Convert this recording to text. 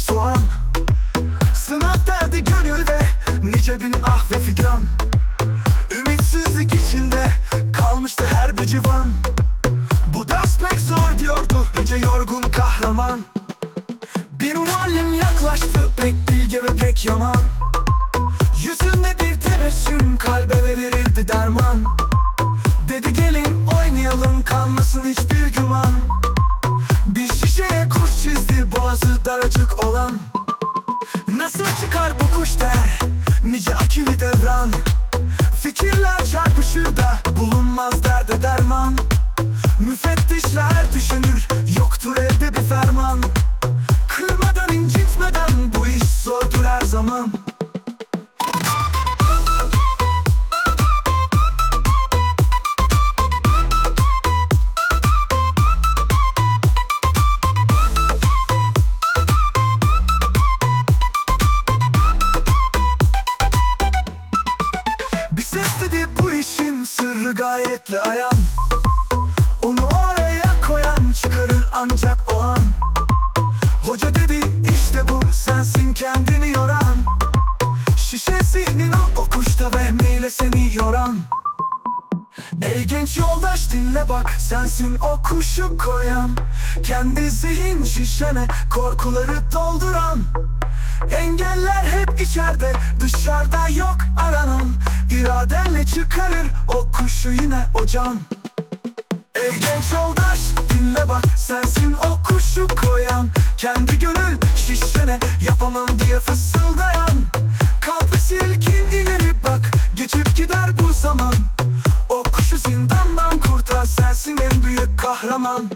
soğan Sınav derdi gönülde Nice bin ah ve figan. Ümitsizlik içinde Kalmıştı her bir civan. Bu ders pek zor diyordu Nice yorgun kahraman. Bir muallim yaklaştı Pek bilge ve pek yaman çıkar bu kuş der Nice akili devran. Fikirler çarpışır da Bulunmaz derde derman. Müfettişler düşünür Yoktur evde bir ferman. Kırmadan incitmeden Bu iş zordur her zaman gayetle ayan Onu oraya koyan çıkarır ancak o an. Hoca dedi işte bu sensin kendini yoran. Şişe zihnin o, o kuşta vehmiyle seni yoran. Ey genç yoldaş dinle bak sensin o kuşu koyan. Kendi zihin şişene korkuları dolduran. Engeller hep içeride dışarıda yok aranan İradenle çıkarır o kuşu yine o Ey genç yoldaş dinle bak sensin o kuşu koyan. Kendi gönül şişene yapamam diye fısıldayan. Kalk ve silkin ileri bak geçip gider bu zaman. O kuşu zindandan kurtar sensin en büyük kahraman